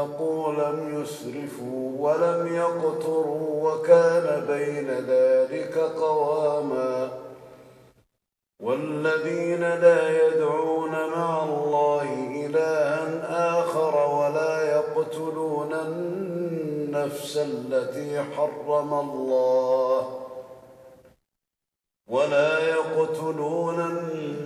أنفقوا لم يسرفوا ولم يقتروا وكان بين ذلك قواما والذين لا يدعون مع الله إلها آخر ولا يقتلون النفس التي حرم الله ولا يقتلون النفس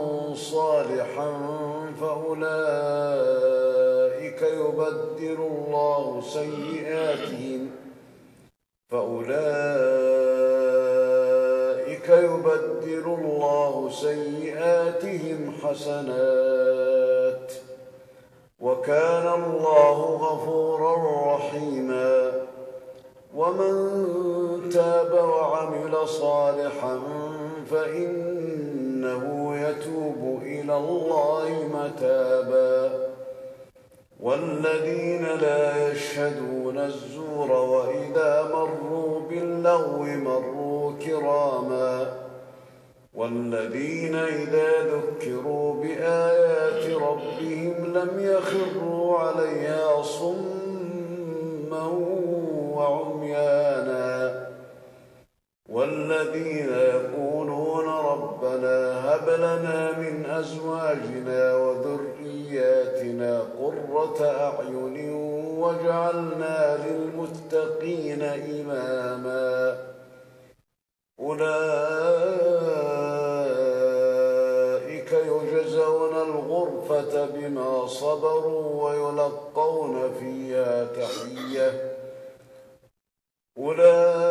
صالحا فأولئك يبدل الله سيئاتهم. فأولئك يبدل الله سيئاتهم حسنات. وكان الله غفورا رحيما. ومن تاب وعمل صالحا فإنه يتوب إلى الله متابا. والذين لا يشهدون الزور وإذا مروا باللغو مروا كراما. والذين إذا ذكروا بآيات ربهم لم يخروا عليها صما وعميانا. والذين لنا من أزواجنا وذرياتنا قرة أعين واجعلنا للمتقين إماما. أولئك يجزون الغرفة بما صبروا ويلقون فيها تحية. أولئك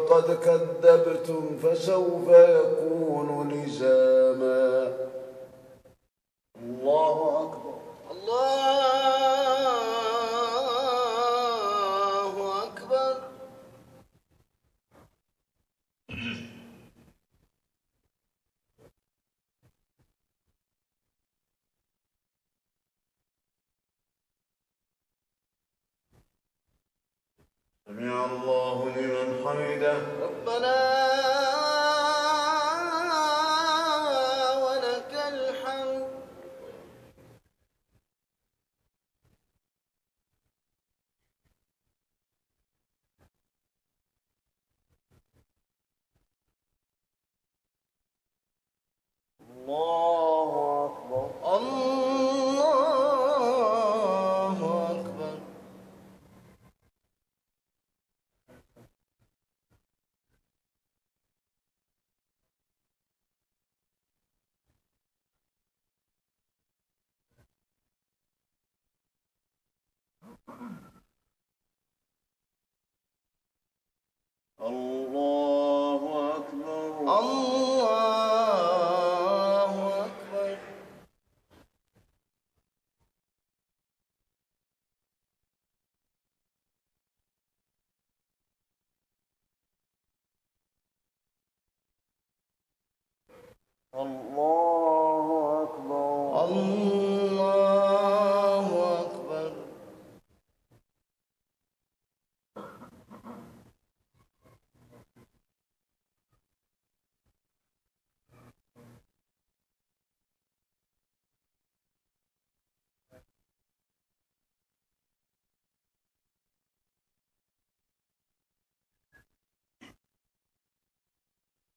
فقد كذبتم فسوف يكون لزاما. الله أكبر. الله أكبر. سمع الله ربنا الله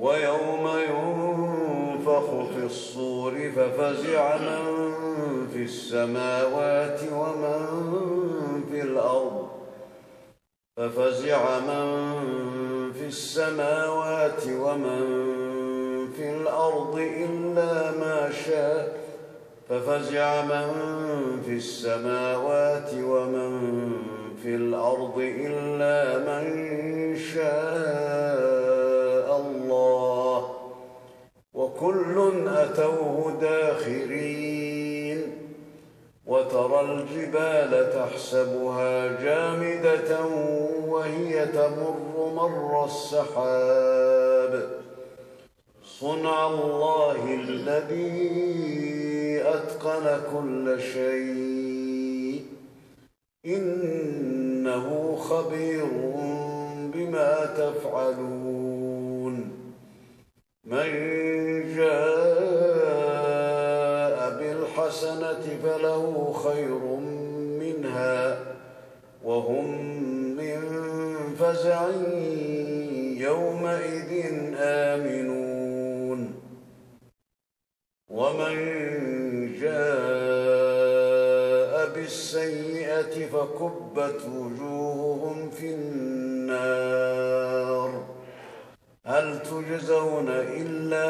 ويوم ينفخ في الصور ففزع من في السماوات ومن في الأرض. ففزع من في السماوات ومن في الأرض إلا ما شاء. ففزع من في السماوات ومن في الأرض إلا من الجبال تحسبها جامدة وهي تمر مر السحاب. صنع الله الذي أتقن كل شيء. إنه خبير بما تفعلون. من جاء بالحسنة فله خير فزع يومئذ آمنون. ومن جاء بالسيئة فكبت وجوههم في النار. هل تجزون إلا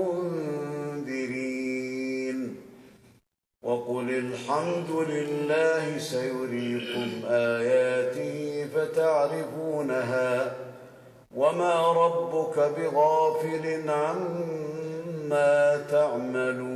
الحمد لله سيريكم اياته فتعرفونها وما ربك بغافل عما تعملون.